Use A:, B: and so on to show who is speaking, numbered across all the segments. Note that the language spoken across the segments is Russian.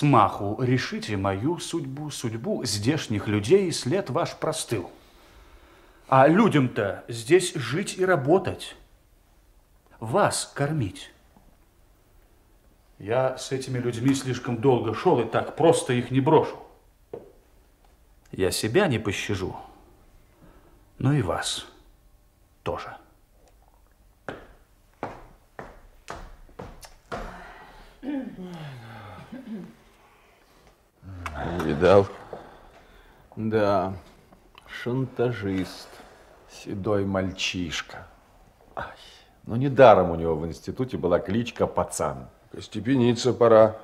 A: Смаху решите мою судьбу, судьбу здешних людей, и след ваш простыл. А людям-то здесь жить и работать, вас кормить. Я с этими людьми слишком долго шел, и так просто их не брошу. Я себя не пощажу, но и вас тоже.
B: Видал?
C: Да, шантажист, седой мальчишка. Ай, ну недаром у него в институте была кличка «Пацан».
B: Степениться пора.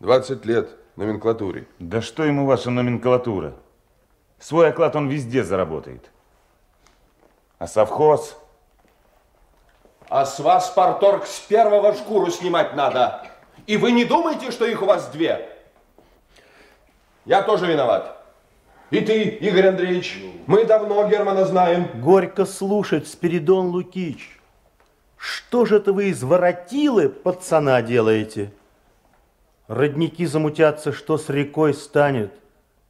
B: 20 лет номенклатуре.
D: Да что ему ваша номенклатура? Свой оклад он везде заработает. А совхоз?
E: А с вас, парторг, с первого шкуру снимать надо. И вы не думаете, что их у вас две? Я тоже виноват. И ты, Игорь Андреевич. Мы давно Германа знаем.
F: Горько слушать, Спиридон Лукич. Что же это вы из воротилы пацана делаете? Родники замутятся, что с рекой станет.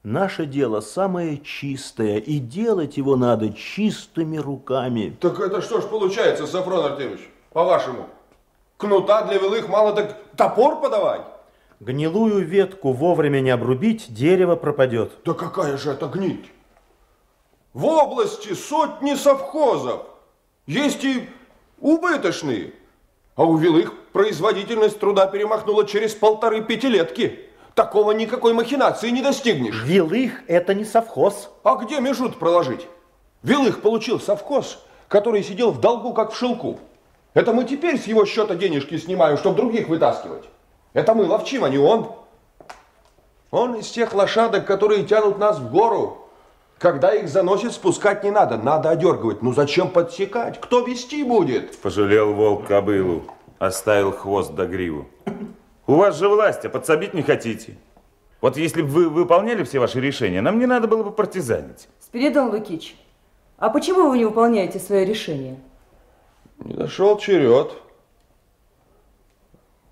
F: Наше дело самое чистое, и делать его надо чистыми руками.
E: Так это что ж получается, Сафрон Артемьевич, по-вашему? Кнута для велых мало так топор подавать?
F: Гнилую ветку вовремя не обрубить, дерево пропадет.
E: Да какая же это гнить? В области сотни совхозов. Есть и убыточные. А у велых производительность труда перемахнула через полторы пятилетки. Такого никакой махинации не достигнешь.
F: Вилых – это не совхоз.
E: А где межут проложить? Вилых получил совхоз, который сидел в долгу, как в шелку. Это мы теперь с его счета денежки снимаем, чтобы других вытаскивать. Это мы ловчим, а не он. Он из тех лошадок, которые тянут нас в гору. Когда их заносит, спускать не надо, надо одергивать. Ну зачем подсекать? Кто вести будет?
D: Пожалел волк кобылу, оставил хвост до гриву. У вас же власть, а подсобить не хотите. Вот если бы вы выполняли все ваши решения, нам не надо было бы партизанить.
G: Спиридон Лукич, а почему вы не выполняете свое решение?
E: Не дошел черед.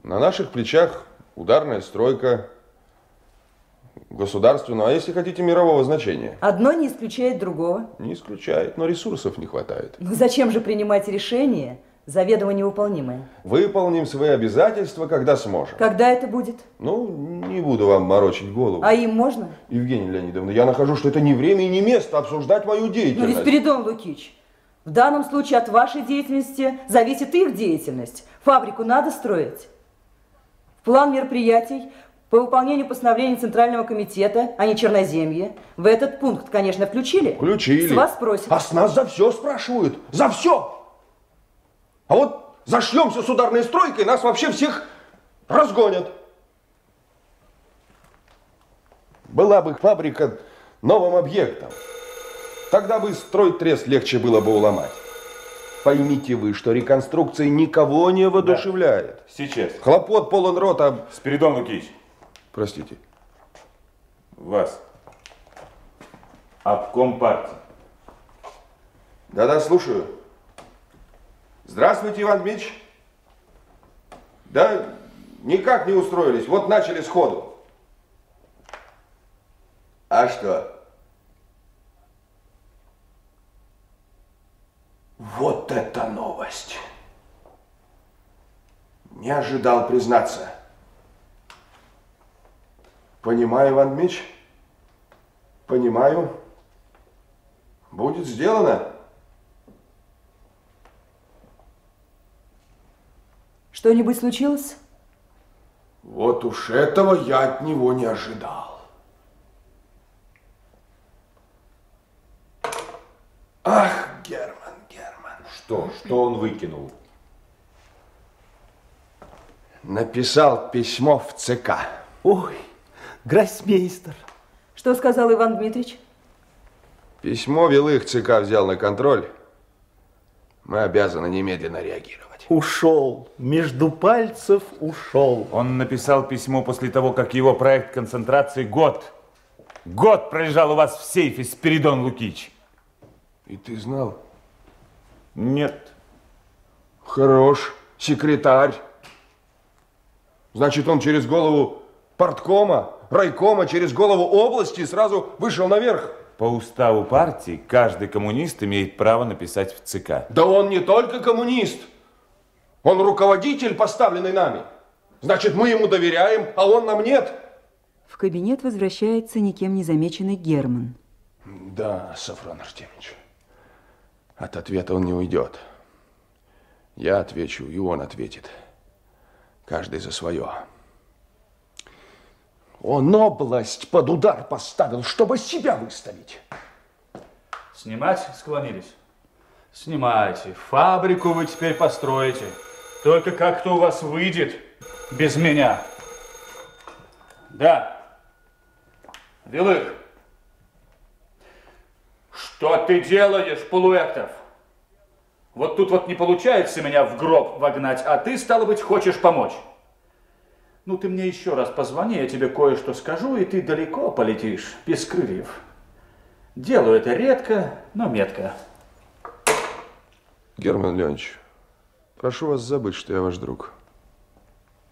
E: На наших плечах ударная стройка государственного, а если хотите, мирового значения.
G: Одно не исключает другого.
E: Не исключает, но ресурсов не хватает.
G: Ну зачем же принимать решение, заведомо невыполнимое?
E: Выполним свои обязательства, когда сможем.
G: Когда это будет?
E: Ну, не буду вам морочить голову.
G: А им можно?
E: Евгения Леонидовна, я нахожу, что это не время и не место обсуждать мою
G: Ну
E: деятельность.
G: Спиридон Лукич, в данном случае от вашей деятельности зависит их деятельность. Фабрику надо строить. План мероприятий по выполнению постановлений Центрального комитета, а не Черноземье, в этот пункт, конечно, включили?
E: Включили.
G: С вас спросят.
E: А с нас за все спрашивают. За все. А вот зашлемся с ударной стройкой, нас вообще всех разгонят. Была бы фабрика новым объектом. Тогда бы стройтрес легче было бы уломать. Поймите вы, что реконструкция никого не воодушевляет.
D: Сейчас.
E: Хлопот полон рот, а...
D: Спиридон Лукич,
E: Простите.
D: вас. Обком партии.
E: Да-да, слушаю. Здравствуйте, Иван Дмитрич. Да никак не устроились. Вот начали сходу. А что? Вот это новость. Не ожидал признаться. Понимаю, Иван Дмитрич. Понимаю. Будет сделано.
G: Что-нибудь случилось?
E: Вот уж этого я от него не ожидал. Ах.
C: Что? Что он выкинул?
E: Написал письмо в ЦК.
F: Ой, гроссмейстер.
G: Что сказал Иван Дмитриевич?
E: Письмо Велых ЦК взял на контроль. Мы обязаны немедленно реагировать.
F: Ушел. Между пальцев ушел.
D: Он написал письмо после того, как его проект концентрации год. Год пролежал у вас в сейфе, Спиридон Лукич.
E: И ты знал?
D: Нет.
E: Хорош, секретарь. Значит, он через голову порткома, райкома через голову области и сразу вышел наверх.
D: По уставу партии каждый коммунист имеет право написать в ЦК.
E: Да он не только коммунист, он руководитель, поставленный нами. Значит, мы ему доверяем, а он нам нет.
H: В кабинет возвращается никем не замеченный Герман.
E: Да, Сафрон Артемьевич, от ответа он не уйдет. Я отвечу, и он ответит. Каждый за свое. Он область под удар поставил, чтобы себя выставить.
A: Снимать склонились? Снимайте. Фабрику вы теперь построите. Только как-то у вас выйдет без меня. Да. Белых. Что ты делаешь, Полуэктов? Вот тут вот не получается меня в гроб вогнать, а ты, стало быть, хочешь помочь. Ну, ты мне еще раз позвони, я тебе кое-что скажу, и ты далеко полетишь, без крыльев. Делаю это редко, но метко.
E: Герман Леонидович, прошу вас забыть, что я ваш друг.